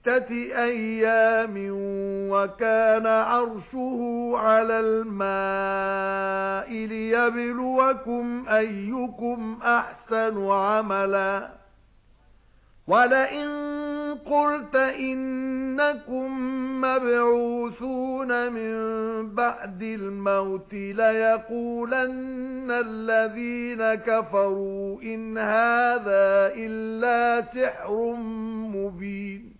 سِتَّةِ أَيَّامٍ وَكَانَ عَرْشُهُ عَلَى الْمَاءِ لِيَبْلُوَكُمْ أَيُّكُمْ أَحْسَنُ عَمَلًا. وَلَئِن قُلْتَ إِنَّكُمْ مَبْعُوثُونَ مِنْ بَعْدِ الْمَوْتِ لَيَقُولَنَّ الَّذِينَ كَفَرُوا إِنْ هَذَا إِلَّا سِحْرٌ مُبِينٌ.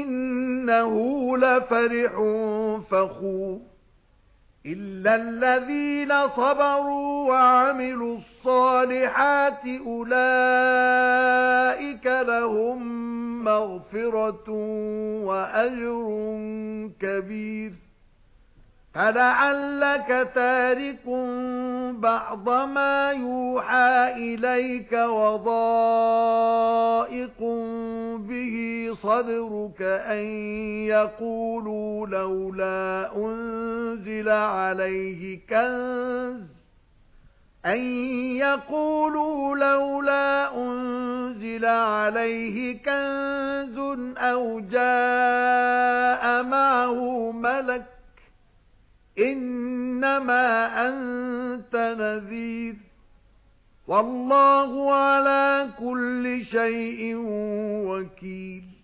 إِنَّهُ لَفَرِحٌ فَخُورٌ إِلَّا الَّذِينَ صَبَرُوا وَعَمِلُوا الصَّالِحَاتِ أُولَئِكَ لَهُم مَّغْفِرَةٌ وَأَجْرٌ كَبِيرٌ فَلَعَلَّكَ تَارِكٌ بَعْضَ مَا يُوحَى إِلَيْكَ وَضَائِقٌ صَدْرُكَ أَن يَقُولُوا لَوْلَا أُنْزِلَ عَلَيْهِ كَنْزٌ أَن يَقُولُوا لَوْلَا أُنْزِلَ عَلَيْهِ كَنْزٌ أَوْ جَاءَ مَعَهُ مَلَكٌ إِنَّمَا أَنْتَ نَذِيرٌ وَاللَّهُ عَلَى كُلِّ شَيْءٍ وَكِيلٌ